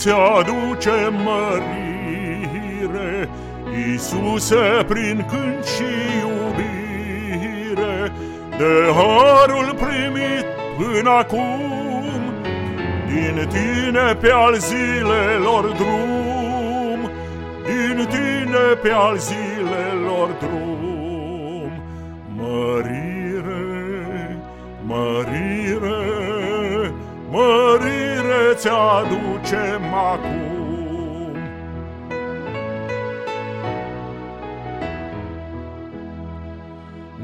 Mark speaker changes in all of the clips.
Speaker 1: ți-aduce mărire, Iisuse, prin cânt și iubire, De harul primit până acum, Din tine pe al zilelor drum, Din tine pe al zilelor drum. Mărire, mărire ți-aducem acum.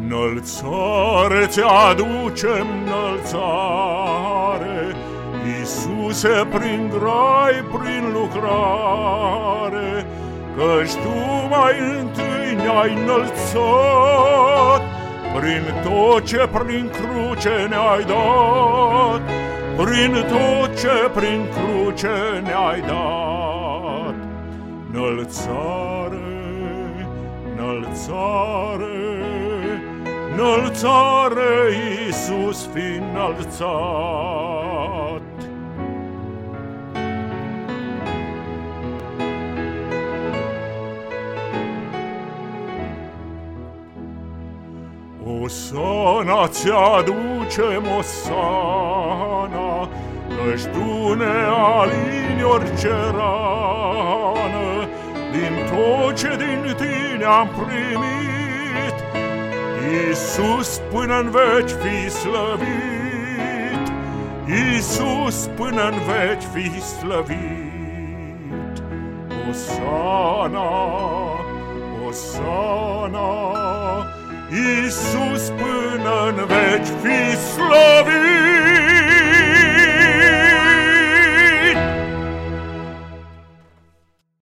Speaker 1: Nălțare ți-aducem, nălțare, Iisuse, prin grai, prin lucrare, Căci Tu mai întâi ne-ai înălțat, Prin tot ce prin cruce ne-ai dat, Prin tot ce prin cruce ne-ai dat. Nălțare, nălțare, Înălțare, Iisus, fi înălțat. O sana ți-aducem, o sana, Căci tu ne alini orice rană, Din tot ce din tine am primit, Iisus până în veci fi slăvit, Iisus până în veci fi slăvit. Osana, Osana, Iisus până în veci fi slăvit.